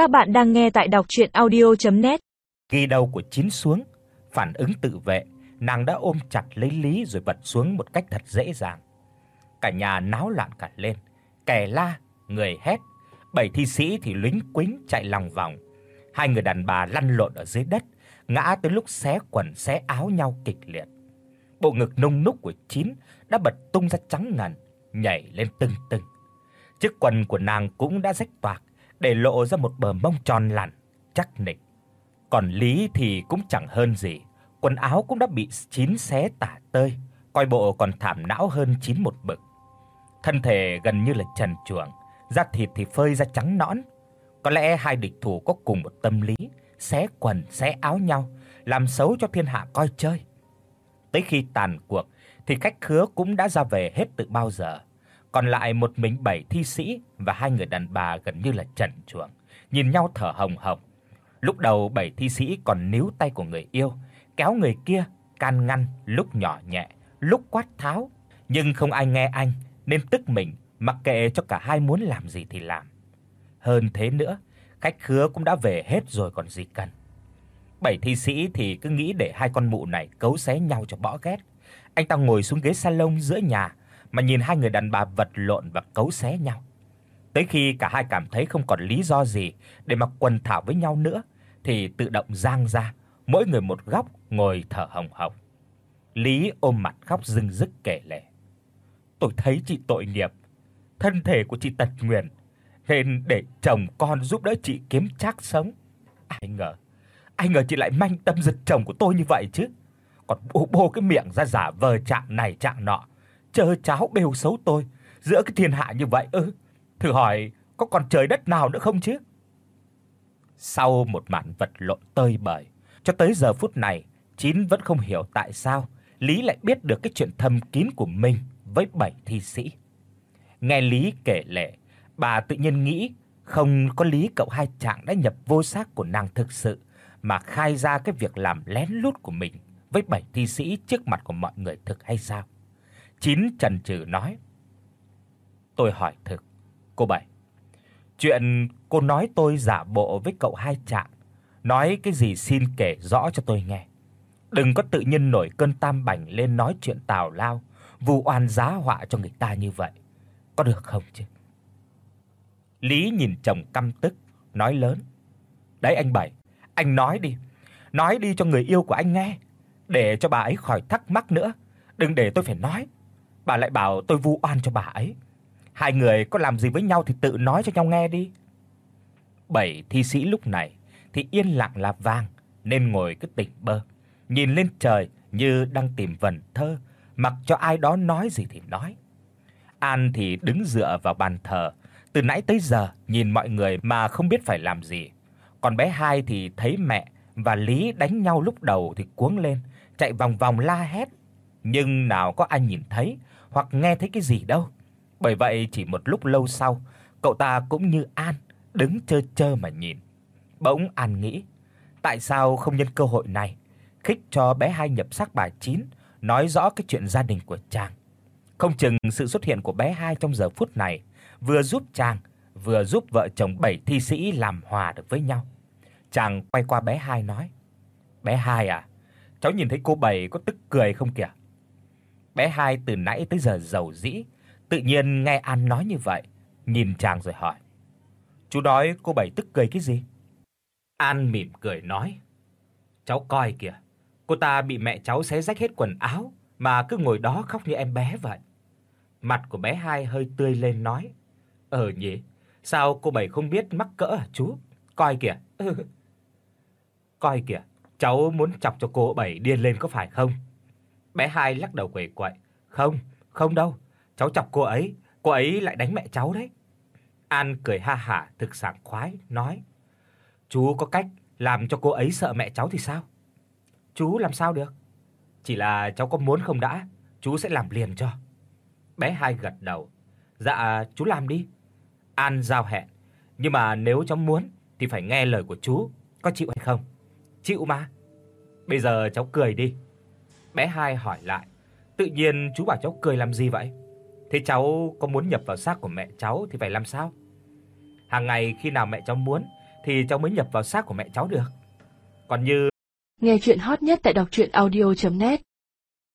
Các bạn đang nghe tại đọc audio net Ghi đầu của chín xuống, phản ứng tự vệ, nàng đã ôm chặt lấy Lý rồi bật xuống một cách thật dễ dàng. Cả nhà náo loạn cả lên, kẻ la, người hét, bảy thi sĩ thì lính quính chạy lòng vòng. Hai người đàn bà lăn lộn ở dưới đất, ngã tới lúc xé quần xé áo nhau kịch liệt. Bộ ngực nung núc của Chín đã bật tung ra trắng ngần, nhảy lên tưng tưng. Chiếc quần của nàng cũng đã rách toạc, để lộ ra một bờ mông tròn lẳn, chắc nịch. Còn Lý thì cũng chẳng hơn gì, quần áo cũng đã bị Chín xé tả tơi, coi bộ còn thảm não hơn Chín một bậc. Thân thể gần như là trần truồng, da thịt thì phơi ra trắng nõn. Có lẽ hai địch thủ có cùng một tâm lý, xé quần xé áo nhau, làm xấu cho thiên hạ coi chơi. Tới khi tàn cuộc thì khách khứa cũng đã ra về hết từ bao giờ. Còn lại một mình bảy thi sĩ và hai người đàn bà gần như là trần truồng, nhìn nhau thở hồng hộc. Lúc đầu bảy thi sĩ còn níu tay của người yêu, kéo người kia can ngăn, lúc nhỏ nhẹ, lúc quát tháo, nhưng không ai nghe anh nên tức mình, mặc kệ cho cả hai muốn làm gì thì làm. Hơn thế nữa, khách khứa cũng đã về hết rồi còn gì cần. Bảy thi sĩ thì cứ nghĩ để hai con mụ này cấu xé nhau cho bỏ ghét. Anh ta ngồi xuống ghế salon giữa nhà mà nhìn hai người đàn bà vật lộn và cấu xé nhau. Tới khi cả hai cảm thấy không còn lý do gì để mà quần thảo với nhau nữa thì tự động giang ra, mỗi người một góc ngồi thở hồng hộc. Lý ôm mặt khóc rưng rức kể lể. Tôi thấy chị tội nghiệp, thân thể của chị tật nguyền nên để chồng con giúp đỡ chị kiếm trác sống. Ai ngờ, ai ngờ chị lại manh tâm giật chồng của tôi như vậy chứ. Còn bô bô cái miệng ra giả vờ trạng này trạng nọ, chơ cháo bêu xấu tôi giữa cái thiên hạ như vậy ư? Thử hỏi có còn trời đất nào nữa không chứ? Sau một màn vật lộn tơi bời, cho tới giờ phút này, Chín vẫn không hiểu tại sao Lý lại biết được cái chuyện thầm kín của mình với bảy thi sĩ. Nghe Lý kể lể, bà tự nhiên nghĩ không có lý cậu hai chàng đã nhập vô xác của nàng thực sự mà khai ra cái việc làm lén lút của mình với bảy thi sĩ trước mặt của mọi người thực hay sao? Chín chần chừ nói: "Tôi hỏi thực, cô bảy, chuyện cô nói tôi giả bộ với cậu hai trạng nói cái gì xin kể rõ cho tôi nghe. Đừng có tự nhiên nổi cơn tam bảnh lên nói chuyện tào lao, vu oan giá họa cho người ta như vậy. Có được không chứ?" Lý nhìn chồng căm tức, nói lớn: "Đấy anh Bảy, anh nói đi, nói đi cho người yêu của anh nghe, để cho bà ấy khỏi thắc mắc nữa, đừng để tôi phải nói." Bà lại bảo tôi vu oan cho bà ấy. Hai người có làm gì với nhau thì tự nói cho nhau nghe đi. Bảy thi sĩ lúc này thì yên lặng là vàng nên ngồi cứ tỉnh bơ, nhìn lên trời như đang tìm vần thơ, mặc cho ai đó nói gì thì nói. An thì đứng dựa vào bàn thờ, từ nãy tới giờ nhìn mọi người mà không biết phải làm gì. Còn bé Hai thì thấy mẹ và Lý đánh nhau lúc đầu thì cuống lên, chạy vòng vòng la hét, nhưng nào có ai nhìn thấy hoặc nghe thấy cái gì đâu. Bởi vậy chỉ một lúc lâu sau, cậu ta cũng như An, đứng chơ chơ mà nhìn. Bỗng An nghĩ, tại sao không nhân cơ hội này khích cho bé hai nhập xác bà Chín, nói rõ cái chuyện gia đình của chàng. Không chừng sự xuất hiện của bé hai trong giờ phút này vừa giúp chàng, vừa giúp vợ chồng bảy thi sĩ làm hòa được với nhau. Chàng quay qua bé hai nói: "Bé hai à, cháu nhìn thấy cô bảy có tức cười không kìa?" Bé hai từ nãy tới giờ giàu dĩ, tự nhiên nghe An nói như vậy, nhìn chàng rồi hỏi: "Chú nói cô bảy tức cười cái gì?" An mỉm cười nói: "Cháu coi kìa, cô ta bị mẹ cháu xé rách hết quần áo mà cứ ngồi đó khóc như em bé vậy." Mặt của bé hai hơi tươi lên nói: "Ờ nhỉ, sao cô bảy không biết mắc cỡ à chú? Coi kìa." "Coi kìa, cháu muốn chọc cho cô bảy điên lên có phải không?" Bé hai lắc đầu quẩy quậy, "Không, không đâu, cháu chọc cô ấy, cô ấy lại đánh mẹ cháu đấy." An cười ha hả thực sảng khoái nói: "Chú có cách làm cho cô ấy sợ mẹ cháu thì sao?" "Chú làm sao được? Chỉ là cháu có muốn không đã, chú sẽ làm liền cho." Bé hai gật đầu, "Dạ, chú làm đi." An giao hẹn, "Nhưng mà nếu cháu muốn thì phải nghe lời của chú, có chịu hay không?" "Chịu mà." "Bây giờ cháu cười đi." Bé hai hỏi lại, "Tự nhiên chú bảo cháu cười làm gì vậy? Thế cháu có muốn nhập vào xác của mẹ cháu thì phải làm sao?" Hàng ngày khi nào mẹ cháu muốn thì cháu mới nhập vào xác của mẹ cháu được. Còn như Nghe truyện hot nhất tại doctruyenaudio.net